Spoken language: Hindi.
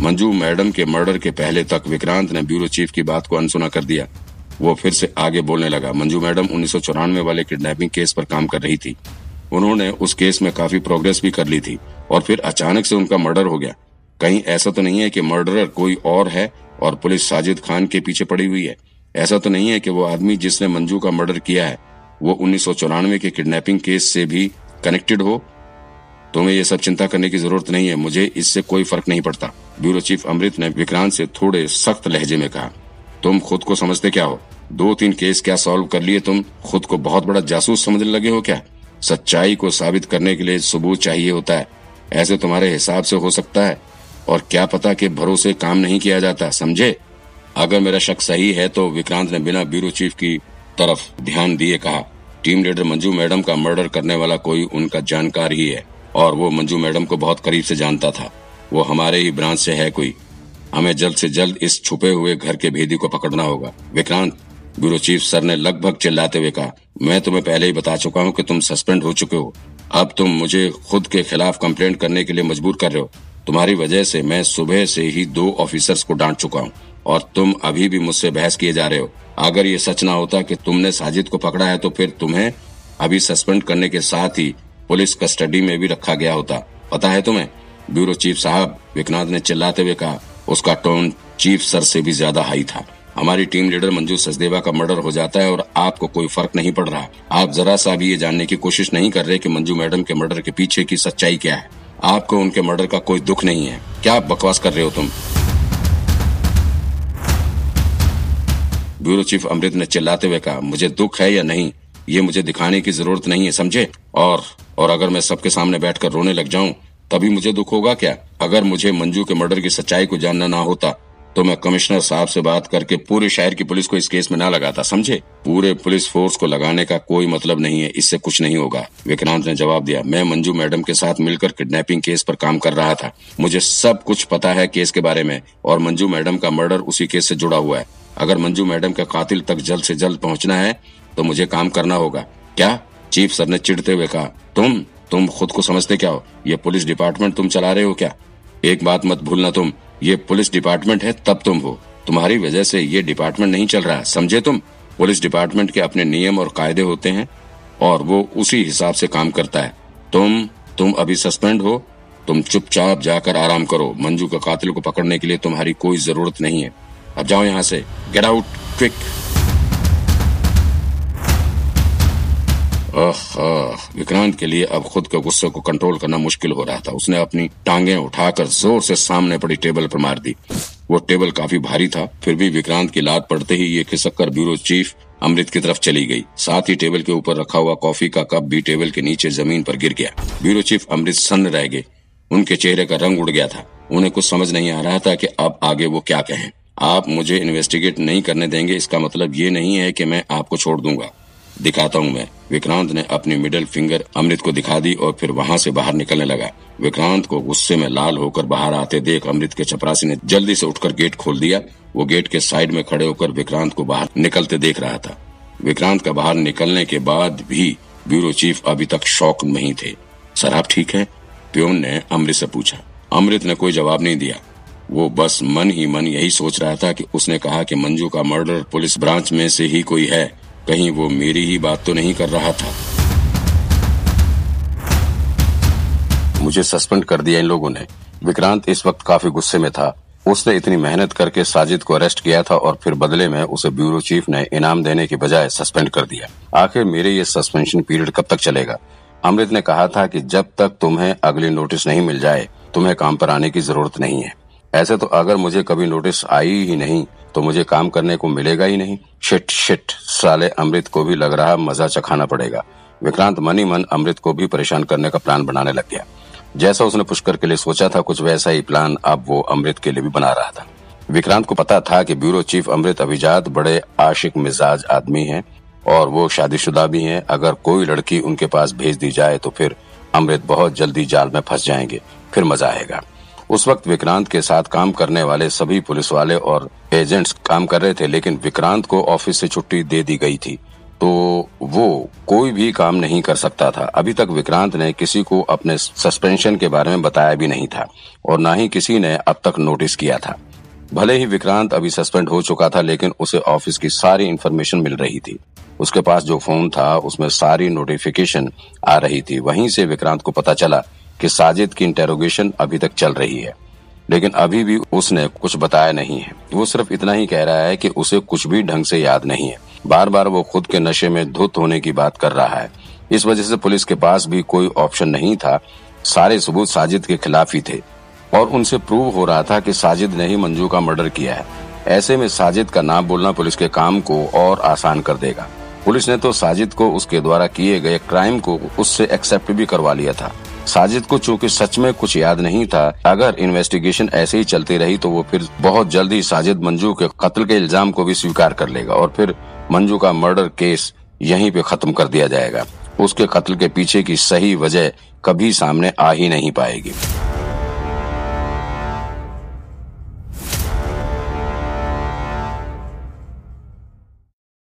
मंजू मैडम के मर्डर के पहले तक विक्रांत ने ब्यूरो चीफ की बात को अनसुना कर दिया। वो फिर से आगे बोलने लगा, मंजू मैडम, उन्नीस सौ चौरानवे वाले किडनैपिंग केस पर काम कर रही थी। उन्होंने उस केस में काफ़ी प्रोग्रेस भी कर ली थी और फिर अचानक से उनका मर्डर हो गया। कहीं ऐसा तो नहीं है कि मर्डरर कोई और है और पुलिस साजिद खान के पीछे पड़ी हुई है। ऐसा तो नहीं है कि वो आदमी जिसने मंजू का मर्डर किया है, वो उन्नीस सौ चौरानवे के किडनैपिंग केस से भी कनेक्टेड हो। तुम्हें ये सब चिंता करने की ज़रूरत नहीं है, मुझे इससे कोई फ़र्क नहीं पड़ता। ब्यूरो चीफ अमृत ने विक्रांत से थोड़े सख्त लहजे में कहा, तुम खुद को समझते क्या हो? दो तीन केस क्या सॉल्व कर लिए तुम? खुद को बहुत बड़ा जासूस समझने लगे हो क्या? सच्चाई को साबित करने के लिए सबूत चाहिए होता है। ऐसे तुम्हारे हिसाब से हो सकता है। और क्या पता कि भरोसे काम नहीं किया जाता, समझे? अगर मेरा शक सही है तो विक्रांत ने बिना ब्यूरो चीफ की तरफ़ ध्यान दिए कहा, टीम लीडर मंजू मैडम का मर्डर करने वाला कोई उनका जानकार ही है। और वो मंजू मैडम को बहुत करीब से जानता था। वो हमारे ही ब्रांच से है कोई। हमें जल्द से जल्द इस छुपे हुए घर के भेदी को पकड़ना होगा। विक्रांत, ब्यूरो चीफ सर ने लगभग चिल्लाते हुए कहा, मैं तुम्हें पहले ही बता चुका हूँ कि तुम सस्पेंड हो चुके हो। अब तुम मुझे खुद के खिलाफ कंप्लेंट करने के लिए मजबूर कर रहे हो। तुम्हारी वजह से मैं सुबह से ही दो ऑफिसर्स को डांट चुका हूँ और तुम अभी भी मुझसे बहस किए जा रहे हो। अगर ये सच ना होता कि तुमने साजिद को पकड़ा है तो फिर तुम्हें अभी सस्पेंड करने के साथ ही पुलिस कस्टडी में भी रखा गया होता। पता है तुम्हें? ब्यूरो चीफ साहब विकनाथ ने चिल्लाते हुए कहा, उसका टोन चीफ सर से भी ज़्यादा हाई था। हमारी टीम लीडर मंजू सचदेवा का मर्डर हो जाता है और आपको कोई फ़र्क नहीं पड़ रहा। आप जरा सा भी ये जानने की कोशिश नहीं कर रहे कि मंजू मैडम के मर्डर के पीछे की सच्चाई क्या है। आपको उनके मर्डर का कोई दुख नहीं है। क्या बकवास कर रहे हो तुम? ब्यूरो चीफ अमृत ने चिल्लाते हुए कहा, मुझे दुख है या नहीं? ये मुझे दिखाने की ज़रूरत नहीं है, समझे? और और अगर मैं सबके सामने बैठकर रोने लग जाऊँ तभी मुझे दुख होगा क्या? अगर मुझे मंजू के मर्डर की सच्चाई को जानना ना होता तो मैं कमिश्नर साहब से बात करके पूरे शहर की पुलिस को इस केस में ना लगाता, समझे? पूरे पुलिस फोर्स को लगाने का कोई मतलब नहीं है, इससे कुछ नहीं होगा। विक्रांत ने जवाब दिया, मैं मंजू मैडम के साथ मिलकर किडनैपिंग केस पर काम कर रहा था। मुझे सब कुछ पता है केस के बारे में, और मंजू मैडम का मर्डर उसी केस से जुड़ा हुआ है। अगर मंजू मैडम के कातिल तक जल्द से जल्द पहुँचना है तो मुझे काम करना होगा। क्या? चीफ सर ने चिढ़ते हुए कहा, तुम तुम खुद को समझते क्या हो? ये पुलिस डिपार्टमेंट तुम चला रहे हो क्या? एक बात मत भूलना तुम। ये पुलिस डिपार्टमेंट है, तब तुम हो। तुम्हारी वजह से ये डिपार्टमेंट नहीं चल रहा समझे तुम? पुलिस डिपार्टमेंट के अपने नियम और कायदे होते हैं और वो उसी हिसाब से काम करता है। तुम तुम अभी सस्पेंड हो। तुम चुपचाप जाकर आराम करो। मंजू का कातिल को पकड़ने के लिए तुम्हारी कोई ज़रूरत नहीं है। अब जाओ यहाँ से। गेट आउट क्विक विक्रांत के लिए अब खुद के गुस्से को कंट्रोल करना मुश्किल हो रहा था। उसने अपनी टांगे उठाकर ज़ोर से सामने पड़ी टेबल पर मार दी। वो टेबल काफ़ी भारी था, फिर भी विक्रांत की लात पड़ते ही ये खिसक कर ब्यूरो चीफ अमृत की तरफ़ चली गई। साथ ही टेबल के ऊपर रखा हुआ कॉफ़ी का कप भी टेबल के नीचे ज़मीन पर गिर गया। ब्यूरो चीफ अमृत सन्न रह गए। उनके चेहरे का रंग उड़ गया था। उन्हें कुछ समझ नहीं आ रहा था कि अब आगे वो क्या कहें। आप मुझे इन्वेस्टिगेट नहीं करने देंगे, इसका मतलब ये नहीं है कि मैं आपको छोड़ दूँगा। दिखाता हूँ मैं। विक्रांत ने अपनी मिडिल फिंगर अमृत को दिखा दी और फिर वहाँ से बाहर निकलने लगा। विक्रांत को गुस्से में लाल होकर बाहर आते देख अमृत के चपरासी ने जल्दी से उठकर गेट खोल दिया। वो गेट के साइड में खड़े होकर विक्रांत को बाहर निकलते देख रहा था। विक्रांत का बाहर निकलने के बाद भी ब्यूरो चीफ अभी तक शौक नहीं थे। सर, आप ठीक है? प्योन ने अमृत से पूछा। अमृत ने कोई जवाब नहीं दिया। वो बस मन ही मन यही सोच रहा था कि उसने कहा कि मंजू का मर्डर पुलिस ब्रांच में से ही कोई है। कहीं वो मेरी ही बात तो नहीं कर रहा था। मुझे सस्पेंड कर दिया इन लोगों ने। विक्रांत इस वक्त काफ़ी गुस्से में था। उसने इतनी मेहनत करके साजिद को अरेस्ट किया था और फिर बदले में उसे ब्यूरो चीफ ने इनाम देने के बजाय सस्पेंड कर दिया। आखिर मेरे ये सस्पेंशन पीरियड कब तक चलेगा? अमृत ने कहा था कि जब तक तुम्हें अगली नोटिस नहीं मिल जाए, तुम्हें काम पर आने की ज़रूरत नहीं है। ऐसे तो अगर मुझे कभी नोटिस आई ही नहीं तो मुझे काम करने को मिलेगा ही नहीं। शिट शिट साले अमृत को भी लग रहा मज़ा चखाना पड़ेगा। विक्रांत मनी मन अमृत को भी परेशान करने का प्लान बनाने लग गया। जैसा उसने पुष्कर के लिए सोचा था, कुछ वैसा ही प्लान अब वो अमृत के लिए भी बना रहा था। विक्रांत को पता था कि ब्यूरो चीफ अमृत अभिजात बड़े आशिक मिजाज आदमी हैं और वो शादीशुदा भी हैं। अगर कोई लड़की उनके पास भेज दी जाए तो फिर अमृत बहुत जल्दी जाल में फंस जाएँगे। फिर मज़ा आएगा। उस वक्त विक्रांत के साथ काम करने वाले सभी पुलिस वाले और एजेंट्स काम कर रहे थे, लेकिन विक्रांत को ऑफ़िस से छुट्टी दे दी गई थी। तो वो कोई भी काम नहीं कर सकता था। अभी तक विक्रांत ने किसी को अपने सस्पेंशन के बारे में बताया भी नहीं था, और न ही किसी ने अब तक नोटिस किया था। भले ही विक्रांत अभी सस्पेंड हो चुका था, लेकिन उसे ऑफ़िस की सारी इन्फॉर्मेशन मिल रही थी। उसके पास जो फ़ोन था, उसमें सारी नोटिफिकेशन आ रही थी। वहीं से विक्रांत को पता चला कि साजिद की इंटेरोगेशन अभी तक चल रही है। लेकिन अभी भी उसने कुछ बताया नहीं है। वो सिर्फ़ इतना ही कह रहा है कि उसे कुछ भी ढंग से याद नहीं है। बार बार वो खुद के नशे में धुत होने की बात कर रहा है। इस वजह से पुलिस के पास भी कोई ऑप्शन नहीं था। सारे सबूत साजिद के खिलाफ ही थे। और उनसे प्रूव हो रहा था कि साजिद ने ही मंजू का मर्डर किया है। ऐसे में साजिद का नाम बोलना पुलिस के काम को और आसान कर देगा। पुलिस ने तो साजिद को उसके द्वारा किए गए क्राइम को उससे एक्सेप्ट भी करवा लिया था। साजिद को चूँकि सच में कुछ याद नहीं था, अगर इन्वेस्टिगेशन ऐसे ही चलती रही तो वो फिर बहुत जल्दी साजिद मंजू के कत्ल के इल्ज़ाम को भी स्वीकार कर लेगा और फिर मंजू का मर्डर केस यहीं पे खत्म कर दिया जाएगा। उसके कत्ल के पीछे की सही वजह कभी सामने आ ही नहीं पाएगी।